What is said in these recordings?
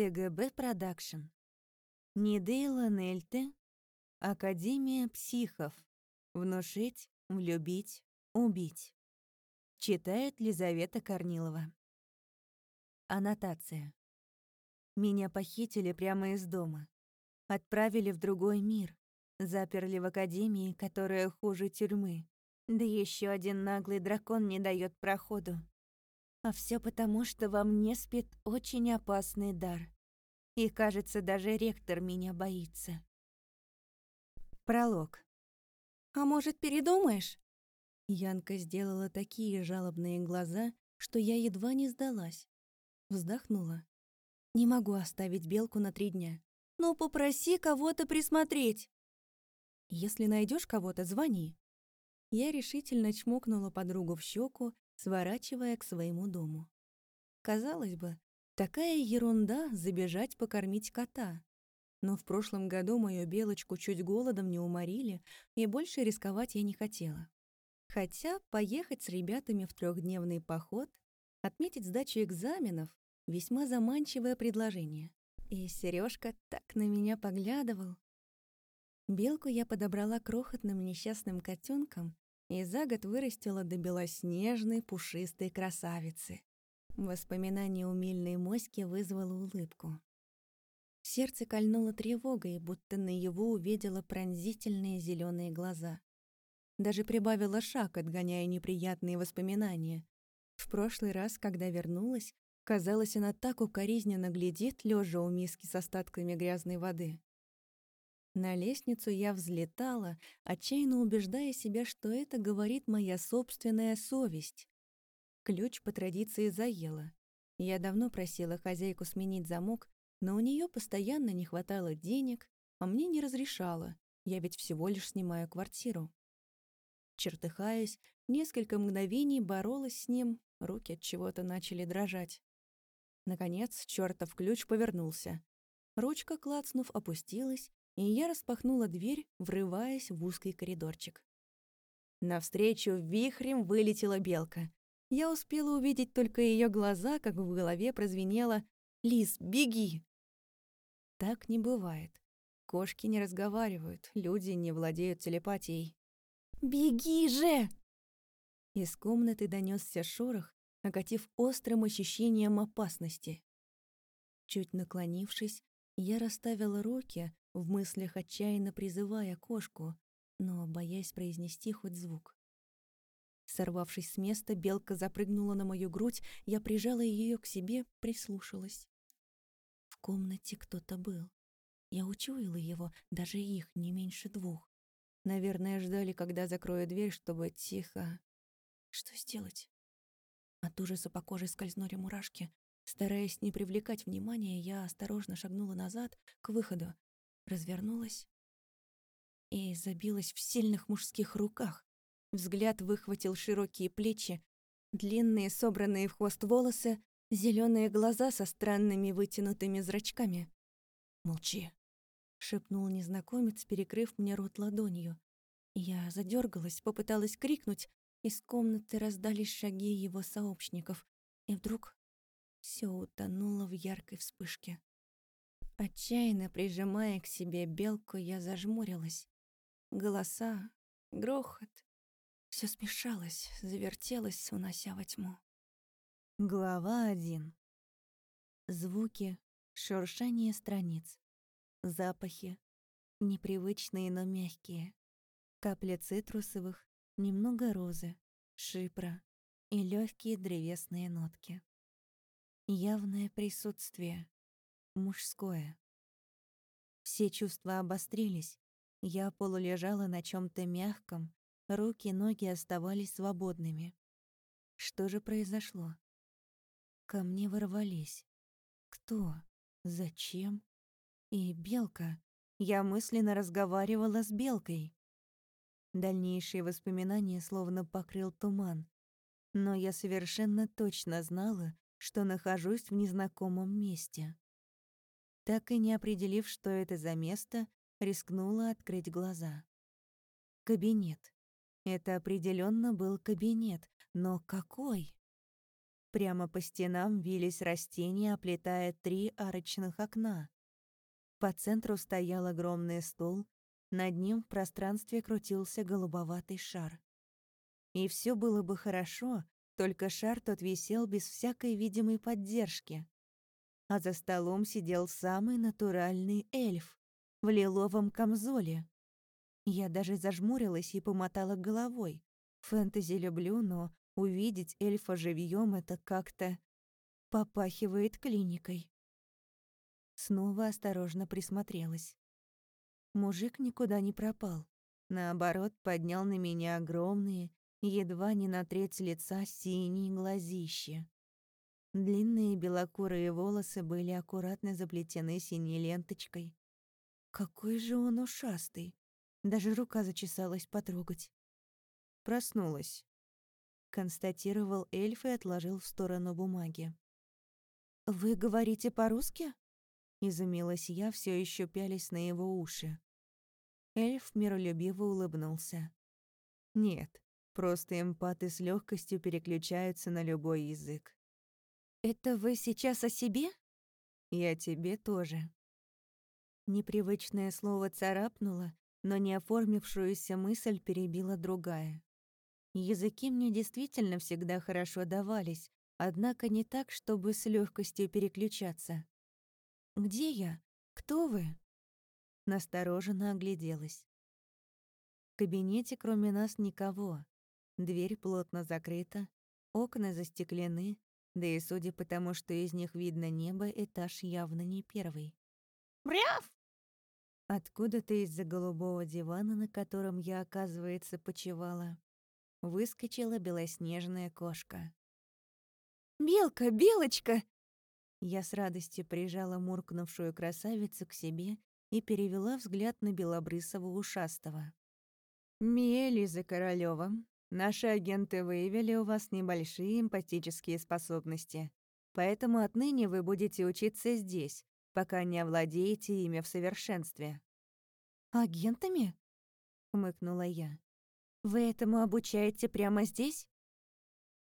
ТГБ Production. Нидейла Нельте. Академия психов. Внушить, влюбить, убить. Читает Лизавета Корнилова. Аннотация. Меня похитили прямо из дома. Отправили в другой мир. Заперли в академии, которая хуже тюрьмы. Да еще один наглый дракон не дает проходу. А все потому, что во мне спит очень опасный дар. И, кажется, даже ректор меня боится. Пролог. «А может, передумаешь?» Янка сделала такие жалобные глаза, что я едва не сдалась. Вздохнула. «Не могу оставить белку на три дня. Ну, попроси кого-то присмотреть!» «Если найдешь кого-то, звони», я решительно чмокнула подругу в щеку, сворачивая к своему дому. Казалось бы, такая ерунда забежать покормить кота. Но в прошлом году мою белочку чуть голодом не уморили, и больше рисковать я не хотела. Хотя поехать с ребятами в трехдневный поход, отметить сдачу экзаменов — весьма заманчивое предложение. И Сережка так на меня поглядывал. Белку я подобрала крохотным несчастным котенком и за год вырастила до белоснежной пушистой красавицы. Воспоминание умильной моськи вызвало улыбку. Сердце кольнуло тревогой, будто на его увидела пронзительные зеленые глаза. Даже прибавила шаг, отгоняя неприятные воспоминания. В прошлый раз, когда вернулась, казалось, она так укоризненно глядит, лежа у миски с остатками грязной воды. На лестницу я взлетала, отчаянно убеждая себя, что это говорит моя собственная совесть. Ключ по традиции заела. Я давно просила хозяйку сменить замок, но у нее постоянно не хватало денег, а мне не разрешала. Я ведь всего лишь снимаю квартиру. Чертыхаясь, несколько мгновений боролась с ним, руки от чего-то начали дрожать. Наконец, чертов ключ повернулся. Ручка, клацнув, опустилась, и я распахнула дверь, врываясь в узкий коридорчик. Навстречу вихрем вылетела белка. Я успела увидеть только ее глаза, как в голове прозвенело «Лис, беги!». Так не бывает. Кошки не разговаривают, люди не владеют телепатией. «Беги же!» Из комнаты донесся шорох, окатив острым ощущением опасности. Чуть наклонившись, я расставила руки, в мыслях отчаянно призывая кошку, но боясь произнести хоть звук. Сорвавшись с места, белка запрыгнула на мою грудь, я прижала ее к себе, прислушалась. В комнате кто-то был. Я учуяла его, даже их не меньше двух. Наверное, ждали, когда закрою дверь, чтобы тихо... Что сделать? От ужаса по коже скользнули мурашки. Стараясь не привлекать внимания, я осторожно шагнула назад, к выходу, развернулась и забилась в сильных мужских руках. Взгляд выхватил широкие плечи, длинные, собранные в хвост волосы, зеленые глаза со странными вытянутыми зрачками. «Молчи», — шепнул незнакомец, перекрыв мне рот ладонью. Я задергалась, попыталась крикнуть, из комнаты раздались шаги его сообщников, и вдруг все утонуло в яркой вспышке. Отчаянно прижимая к себе белку, я зажмурилась. Голоса, грохот. Все смешалось, завертелось, унося во тьму. Глава один. Звуки, шуршание страниц, запахи, непривычные, но мягкие. Капля цитрусовых, немного розы, шипра и легкие древесные нотки. Явное присутствие, мужское. Все чувства обострились. Я полулежала на чем то мягком, руки ноги оставались свободными. Что же произошло? Ко мне ворвались. Кто? Зачем? И белка. Я мысленно разговаривала с белкой. Дальнейшие воспоминания словно покрыл туман. Но я совершенно точно знала, что нахожусь в незнакомом месте так и не определив, что это за место, рискнула открыть глаза. Кабинет. Это определенно был кабинет, но какой? Прямо по стенам вились растения, оплетая три арочных окна. По центру стоял огромный стол, над ним в пространстве крутился голубоватый шар. И все было бы хорошо, только шар тот висел без всякой видимой поддержки. А за столом сидел самый натуральный эльф в лиловом камзоле. Я даже зажмурилась и помотала головой. Фэнтези люблю, но увидеть эльфа живьем это как-то попахивает клиникой. Снова осторожно присмотрелась. Мужик никуда не пропал. Наоборот, поднял на меня огромные, едва не на треть лица синие глазища. Длинные белокурые волосы были аккуратно заплетены синей ленточкой. Какой же он ушастый. Даже рука зачесалась потрогать. Проснулась. Констатировал эльф и отложил в сторону бумаги. «Вы говорите по-русски?» Изумилась я, все еще пялись на его уши. Эльф миролюбиво улыбнулся. «Нет, просто эмпаты с легкостью переключаются на любой язык». «Это вы сейчас о себе?» «Я тебе тоже». Непривычное слово царапнуло, но не оформившуюся мысль перебила другая. Языки мне действительно всегда хорошо давались, однако не так, чтобы с легкостью переключаться. «Где я? Кто вы?» Настороженно огляделась. В кабинете кроме нас никого. Дверь плотно закрыта, окна застеклены, да и судя по тому, что из них видно небо, этаж явно не первый. «Бряв!» Откуда-то из-за голубого дивана, на котором я, оказывается, почевала, выскочила белоснежная кошка. «Белка, Белочка!» Я с радостью прижала муркнувшую красавицу к себе и перевела взгляд на белобрысого ушастого. «Мия Лиза Королёва, наши агенты выявили у вас небольшие эмпатические способности, поэтому отныне вы будете учиться здесь, пока не овладеете ими в совершенстве». «Агентами?» — хмыкнула я. «Вы этому обучаете прямо здесь?»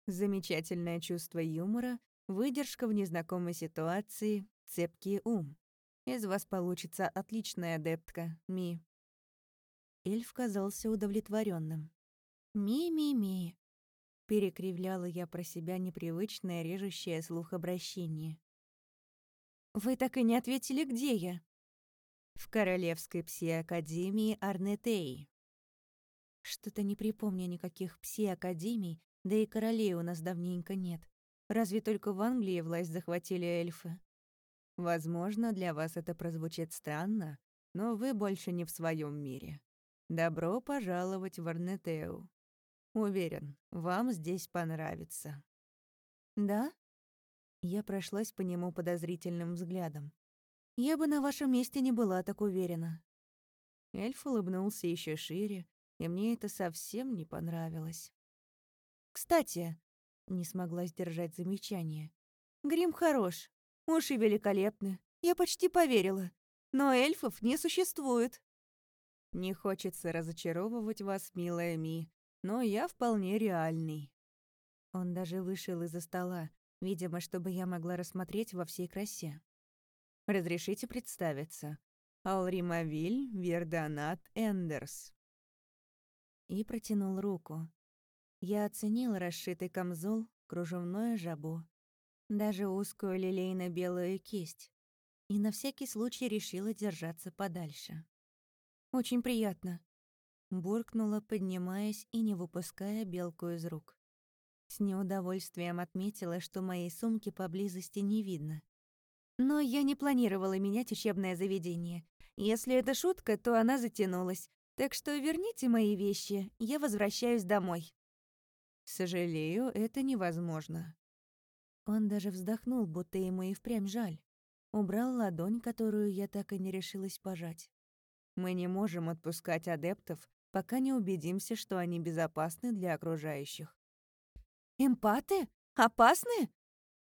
Замечательное чувство юмора, выдержка в незнакомой ситуации, цепкий ум. Из вас получится отличная адептка, Ми. Эльф казался удовлетворенным. «Ми-ми-ми», — перекривляла я про себя непривычное режущее слух обращение. «Вы так и не ответили, где я?» «В Королевской пси-академии Арнетеи». Что-то не припомню никаких пси-академий, да и королей у нас давненько нет. Разве только в Англии власть захватили эльфы. Возможно, для вас это прозвучит странно, но вы больше не в своем мире. Добро пожаловать в Арнетеу. Уверен, вам здесь понравится. Да? Я прошлась по нему подозрительным взглядом. Я бы на вашем месте не была так уверена. Эльф улыбнулся еще шире, и мне это совсем не понравилось. «Кстати», — не смогла сдержать замечание, «грим хорош, уши великолепны, я почти поверила, но эльфов не существует». «Не хочется разочаровывать вас, милая Ми, но я вполне реальный». Он даже вышел из-за стола, видимо, чтобы я могла рассмотреть во всей красе. «Разрешите представиться. Алримавиль Вердонат Эндерс». И протянул руку. Я оценил расшитый камзол, кружевное жабо, даже узкую лилейно-белую кисть, и на всякий случай решила держаться подальше. «Очень приятно», — буркнула, поднимаясь и не выпуская белку из рук. С неудовольствием отметила, что моей сумки поблизости не видно. Но я не планировала менять учебное заведение. Если это шутка, то она затянулась. Так что верните мои вещи, я возвращаюсь домой. Сожалею, это невозможно. Он даже вздохнул, будто ему и впрямь жаль. Убрал ладонь, которую я так и не решилась пожать. Мы не можем отпускать адептов, пока не убедимся, что они безопасны для окружающих. «Эмпаты? Опасны?»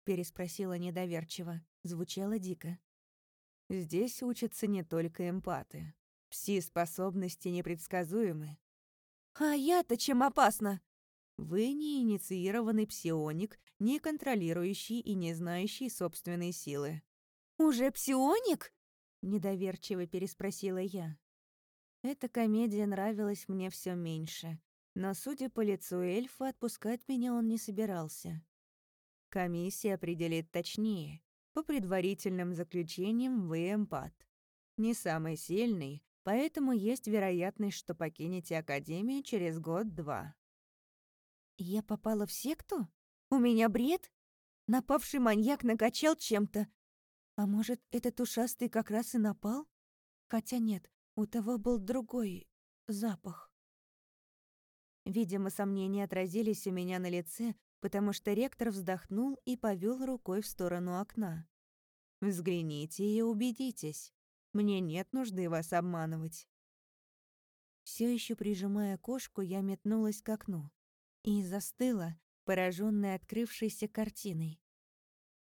переспросила недоверчиво. Звучало дико. Здесь учатся не только эмпаты. Пси-способности непредсказуемы. «А я-то чем опасна?» Вы не инициированный псионик не контролирующий и не знающий собственной силы. «Уже псионик?» — недоверчиво переспросила я. Эта комедия нравилась мне все меньше, но, судя по лицу эльфа, отпускать меня он не собирался. Комиссия определит точнее. По предварительным заключениям, вы эмпат. Не самый сильный, поэтому есть вероятность, что покинете Академию через год-два. Я попала в секту? У меня бред? Напавший маньяк накачал чем-то. А может, этот ушастый как раз и напал? Хотя нет, у того был другой запах. Видимо, сомнения отразились у меня на лице, потому что ректор вздохнул и повел рукой в сторону окна. «Взгляните и убедитесь. Мне нет нужды вас обманывать». Все еще прижимая кошку, я метнулась к окну и застыла, пораженная открывшейся картиной.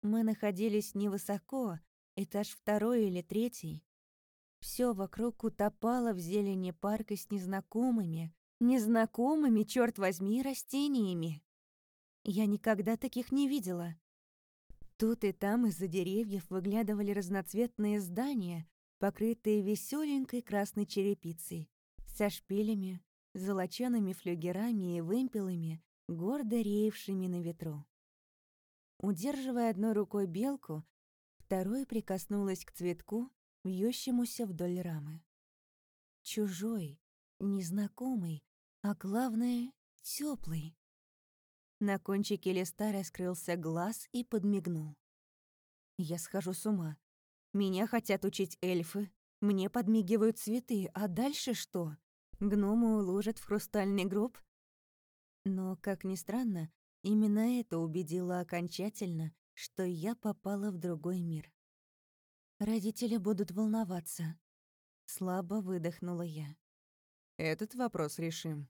Мы находились невысоко, этаж второй или третий. Все вокруг утопало в зелени парка с незнакомыми, незнакомыми, черт возьми, растениями. Я никогда таких не видела. Тут и там из-за деревьев выглядывали разноцветные здания, покрытые веселенькой красной черепицей, со шпилями, золочеными флюгерами и вымпелами, гордо реевшими на ветру. Удерживая одной рукой белку, второй прикоснулась к цветку, вьющемуся вдоль рамы. Чужой, незнакомый, а главное — теплый. На кончике листа раскрылся глаз и подмигнул. Я схожу с ума. Меня хотят учить эльфы, мне подмигивают цветы, а дальше что? Гному уложат в хрустальный гроб? Но, как ни странно, именно это убедило окончательно, что я попала в другой мир. Родители будут волноваться. Слабо выдохнула я. Этот вопрос решим.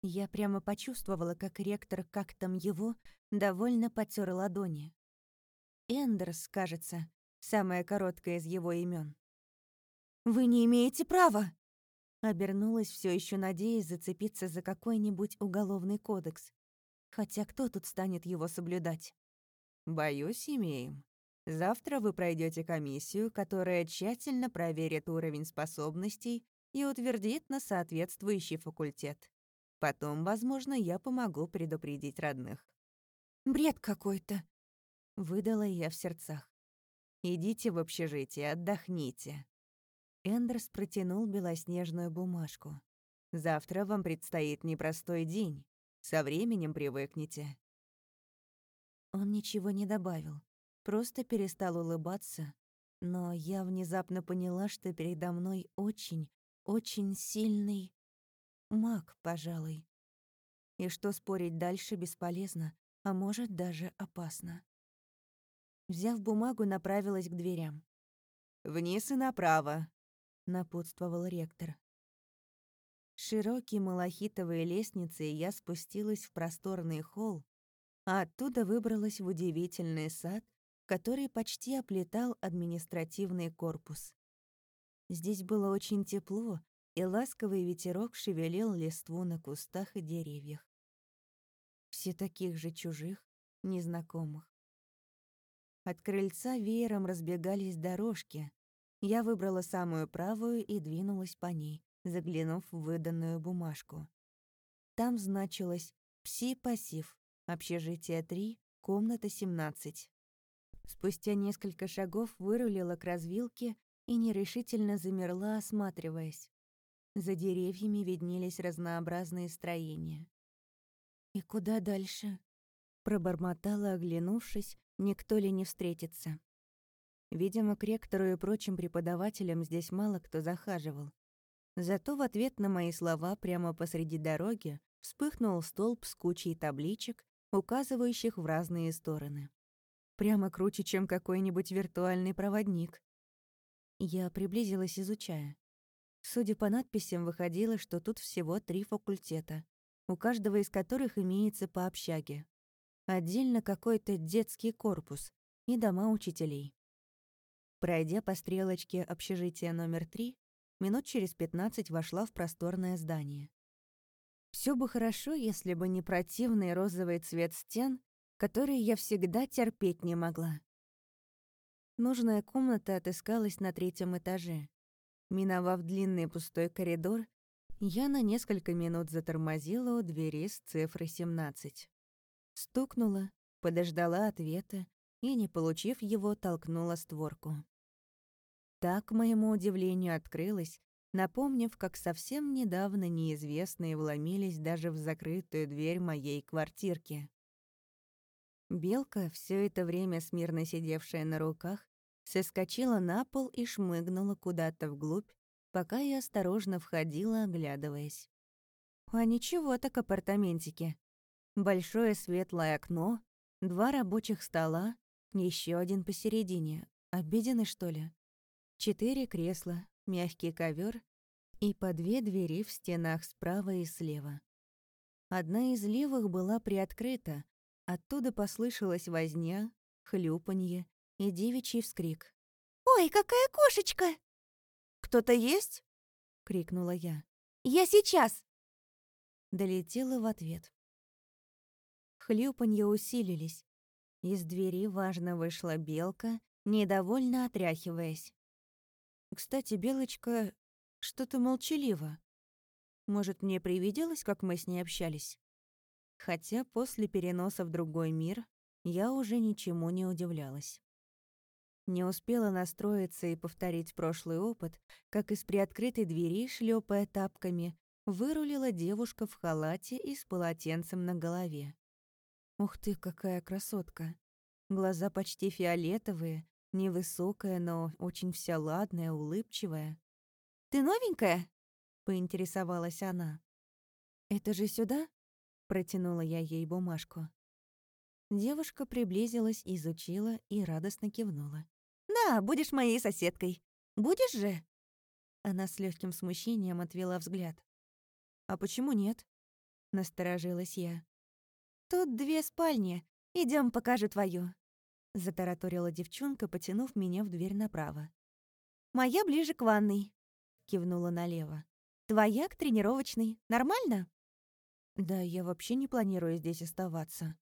Я прямо почувствовала, как ректор, как там его, довольно потер ладони. Эндерс, кажется, самое короткое из его имен. «Вы не имеете права!» Обернулась все еще надеясь зацепиться за какой-нибудь уголовный кодекс. Хотя кто тут станет его соблюдать? «Боюсь, имеем. Завтра вы пройдете комиссию, которая тщательно проверит уровень способностей и утвердит на соответствующий факультет. Потом, возможно, я помогу предупредить родных. «Бред какой-то», — выдала я в сердцах. «Идите в общежитие, отдохните». Эндерс протянул белоснежную бумажку. «Завтра вам предстоит непростой день. Со временем привыкнете». Он ничего не добавил, просто перестал улыбаться, но я внезапно поняла, что передо мной очень, очень сильный Маг, пожалуй. И что спорить дальше бесполезно, а может даже опасно. Взяв бумагу, направилась к дверям. «Вниз и направо», — напутствовал ректор. Широкие малахитовые лестницы, я спустилась в просторный холл, а оттуда выбралась в удивительный сад, который почти оплетал административный корпус. Здесь было очень тепло, и ласковый ветерок шевелил листву на кустах и деревьях. Все таких же чужих, незнакомых. От крыльца веером разбегались дорожки. Я выбрала самую правую и двинулась по ней, заглянув в выданную бумажку. Там значилось «Пси-пассив», общежитие 3, комната 17. Спустя несколько шагов вырулила к развилке и нерешительно замерла, осматриваясь. За деревьями виднелись разнообразные строения. «И куда дальше?» Пробормотала, оглянувшись, никто ли не встретится. Видимо, к ректору и прочим преподавателям здесь мало кто захаживал. Зато в ответ на мои слова прямо посреди дороги вспыхнул столб с кучей табличек, указывающих в разные стороны. Прямо круче, чем какой-нибудь виртуальный проводник. Я приблизилась, изучая. Судя по надписям, выходило, что тут всего три факультета, у каждого из которых имеется по общаге. Отдельно какой-то детский корпус и дома учителей. Пройдя по стрелочке общежития номер три, минут через пятнадцать вошла в просторное здание. Все бы хорошо, если бы не противный розовый цвет стен которые я всегда терпеть не могла. Нужная комната отыскалась на третьем этаже. Миновав длинный пустой коридор, я на несколько минут затормозила у двери с цифрой 17. Стукнула, подождала ответа и, не получив его, толкнула створку. Так, к моему удивлению, открылась, напомнив, как совсем недавно неизвестные вломились даже в закрытую дверь моей квартирки. Белка, все это время смирно сидевшая на руках, соскочила на пол и шмыгнула куда-то вглубь, пока я осторожно входила, оглядываясь. А ничего так апартаментики. Большое светлое окно, два рабочих стола, еще один посередине. Обеденный, что ли? Четыре кресла, мягкий ковер и по две двери в стенах справа и слева. Одна из левых была приоткрыта, оттуда послышалась возня, хлюпанье и девичий вскрик. «Ой, какая кошечка!» «Кто-то есть?» — крикнула я. «Я сейчас!» Долетела в ответ. Хлюпанье усилились. Из двери важно вышла белка, недовольно отряхиваясь. Кстати, Белочка что-то молчалива. Может, мне привиделось, как мы с ней общались? Хотя после переноса в другой мир я уже ничему не удивлялась. Не успела настроиться и повторить прошлый опыт, как из приоткрытой двери, шлепая тапками, вырулила девушка в халате и с полотенцем на голове. Ух ты, какая красотка! Глаза почти фиолетовые, невысокая, но очень вся ладная, улыбчивая. «Ты новенькая?» — поинтересовалась она. «Это же сюда?» — протянула я ей бумажку. Девушка приблизилась, изучила и радостно кивнула. «Да, будешь моей соседкой. Будешь же?» Она с легким смущением отвела взгляд. «А почему нет?» — насторожилась я. «Тут две спальни. Идем, покажу твою». Затараторила девчонка, потянув меня в дверь направо. «Моя ближе к ванной», — кивнула налево. «Твоя к тренировочной. Нормально?» «Да, я вообще не планирую здесь оставаться».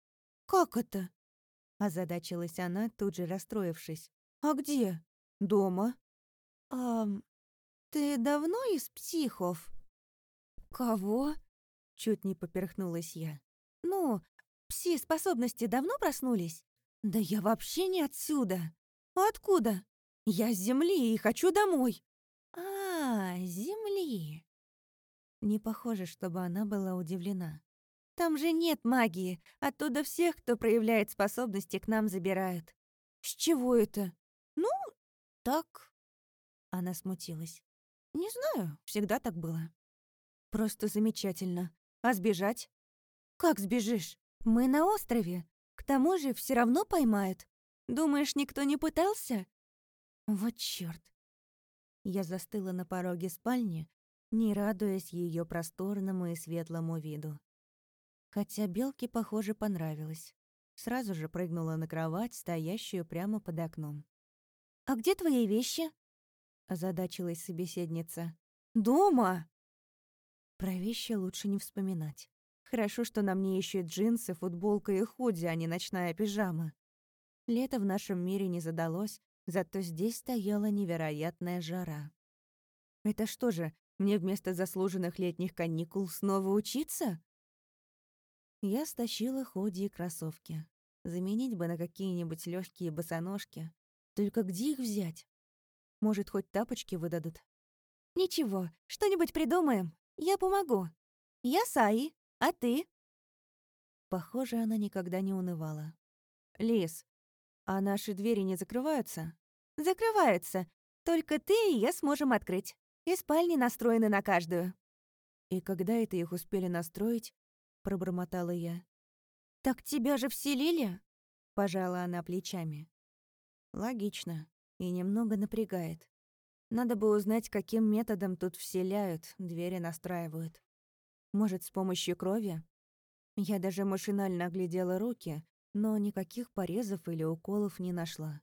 «Как это?» — озадачилась она, тут же расстроившись. «А где?» «Дома». «А ты давно из психов?» «Кого?» — чуть не поперхнулась я. «Ну, пси-способности давно проснулись?» «Да я вообще не отсюда!» «Откуда?» «Я с земли и хочу домой!» «А, земли!» Не похоже, чтобы она была удивлена. «Там же нет магии. Оттуда всех, кто проявляет способности, к нам забирают». «С чего это?» «Ну, так...» Она смутилась. «Не знаю, всегда так было». «Просто замечательно. А сбежать?» «Как сбежишь? Мы на острове. К тому же все равно поймают. Думаешь, никто не пытался? Вот чёрт. Я застыла на пороге спальни, не радуясь ее просторному и светлому виду. Хотя белке, похоже, понравилось. Сразу же прыгнула на кровать, стоящую прямо под окном. «А где твои вещи?» — озадачилась собеседница. «Дома!» Про вещи лучше не вспоминать. Хорошо, что на мне еще джинсы, футболка и худи, а не ночная пижама. Лето в нашем мире не задалось, зато здесь стояла невероятная жара. Это что же, мне вместо заслуженных летних каникул снова учиться? Я стащила худи и кроссовки. Заменить бы на какие-нибудь легкие босоножки. Только где их взять? Может, хоть тапочки выдадут? Ничего, что-нибудь придумаем. Я помогу. Я Саи, а ты?» Похоже, она никогда не унывала. «Лис, а наши двери не закрываются?» «Закрываются. Только ты и я сможем открыть. И спальни настроены на каждую». «И когда это их успели настроить?» — пробормотала я. «Так тебя же вселили?» — пожала она плечами. «Логично. И немного напрягает. Надо бы узнать, каким методом тут вселяют, двери настраивают. Может, с помощью крови? Я даже машинально оглядела руки, но никаких порезов или уколов не нашла.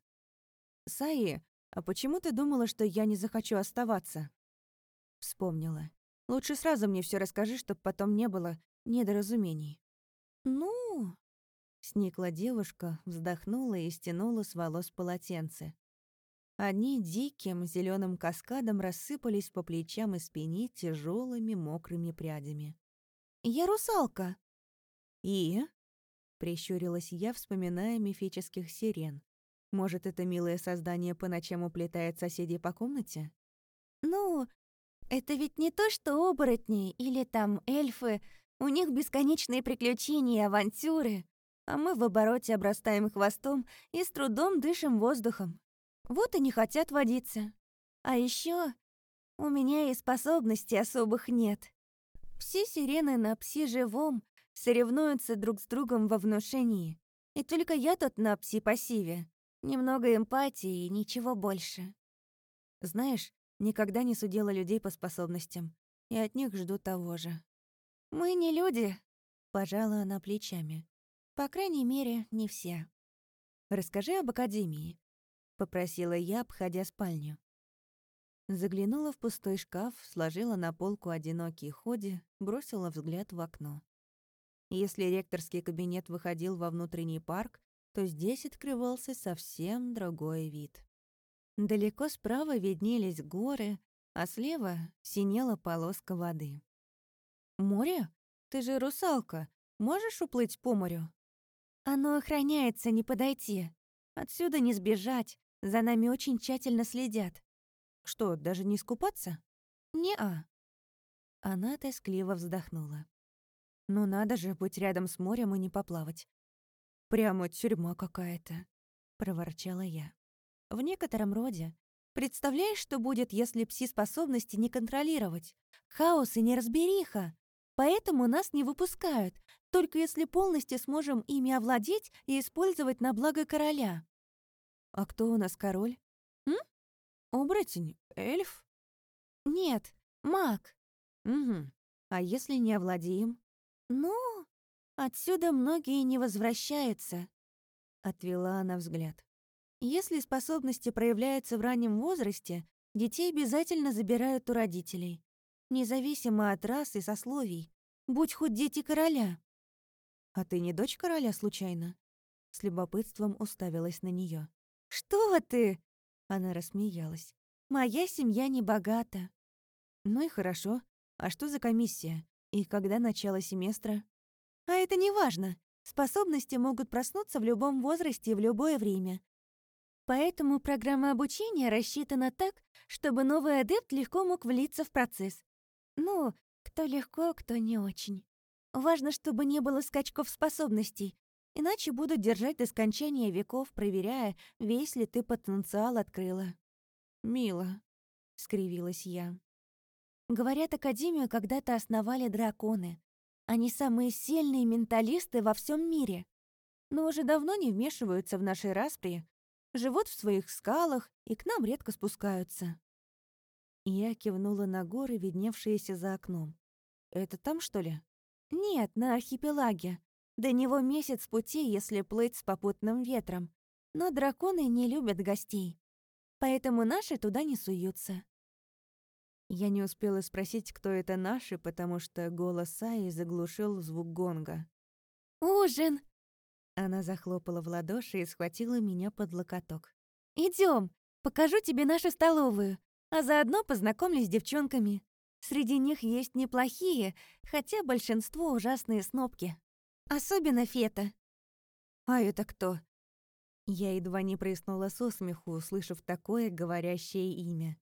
«Саи, а почему ты думала, что я не захочу оставаться?» Вспомнила. «Лучше сразу мне все расскажи, чтобы потом не было недоразумений». «Ну...» Сникла девушка, вздохнула и стянула с волос полотенце. Они диким зеленым каскадом рассыпались по плечам и спине тяжелыми мокрыми прядями. «Я русалка!» «И?» — прищурилась я, вспоминая мифических сирен. «Может, это милое создание по ночам уплетает соседей по комнате?» «Ну, это ведь не то, что оборотни или там эльфы. У них бесконечные приключения и авантюры, а мы в обороте обрастаем хвостом и с трудом дышим воздухом. Вот и не хотят водиться. А еще у меня и способностей особых нет. Все сирены на пси-живом соревнуются друг с другом во внушении. И только я тут на пси-пассиве. Немного эмпатии и ничего больше. Знаешь, никогда не судила людей по способностям, и от них жду того же. «Мы не люди», — пожала она плечами. «По крайней мере, не все». «Расскажи об Академии», — попросила я, обходя спальню. Заглянула в пустой шкаф, сложила на полку одинокий ходи, бросила взгляд в окно. Если ректорский кабинет выходил во внутренний парк, то здесь открывался совсем другой вид. Далеко справа виднелись горы, а слева синела полоска воды. «Море? Ты же русалка. Можешь уплыть по морю?» «Оно охраняется, не подойти. Отсюда не сбежать. За нами очень тщательно следят. Что, даже не искупаться? Не-а. Она тоскливо вздохнула. Ну надо же быть рядом с морем и не поплавать. Прямо тюрьма какая-то, проворчала я. В некотором роде. Представляешь, что будет, если пси-способности не контролировать? Хаос и неразбериха. Поэтому нас не выпускают, только если полностью сможем ими овладеть и использовать на благо короля. А кто у нас король? М? Оборотень? Эльф? Нет, маг. Угу. А если не овладеем? Ну, отсюда многие не возвращаются. Отвела она взгляд. Если способности проявляются в раннем возрасте, детей обязательно забирают у родителей. Независимо от рас и сословий. Будь хоть дети короля. А ты не дочь короля, случайно? С любопытством уставилась на нее. «Что ты?» Она рассмеялась. «Моя семья не богата». «Ну и хорошо. А что за комиссия? И когда начало семестра?» «А это не важно. Способности могут проснуться в любом возрасте и в любое время. Поэтому программа обучения рассчитана так, чтобы новый адепт легко мог влиться в процесс. Ну, кто легко, кто не очень. Важно, чтобы не было скачков способностей, Иначе будут держать до скончания веков, проверяя, весь ли ты потенциал открыла. «Мило», — скривилась я. Говорят, Академию когда-то основали драконы. Они самые сильные менталисты во всем мире. Но уже давно не вмешиваются в наши распри, живут в своих скалах и к нам редко спускаются. Я кивнула на горы, видневшиеся за окном. «Это там, что ли?» «Нет, на архипелаге. До него месяц пути, если плыть с попутным ветром. Но драконы не любят гостей. Поэтому наши туда не суются. Я не успела спросить, кто это наши, потому что голос Саи заглушил звук гонга. «Ужин!» Она захлопала в ладоши и схватила меня под локоток. Идем, покажу тебе нашу столовую, а заодно познакомлюсь с девчонками. Среди них есть неплохие, хотя большинство ужасные снопки». Особенно Фета. А это кто? Я едва не прыснула со смеху, услышав такое говорящее имя.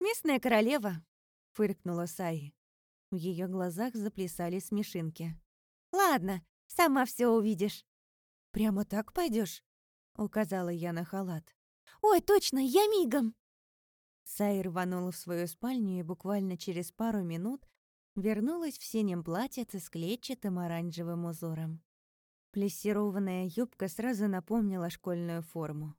«Местная королева», — фыркнула Саи. В ее глазах заплясали смешинки. «Ладно, сама все увидишь». «Прямо так пойдешь? указала я на халат. «Ой, точно, я мигом!» Саи рванула в свою спальню и буквально через пару минут вернулась в синем платьице с клетчатым оранжевым узором. Плессированная юбка сразу напомнила школьную форму.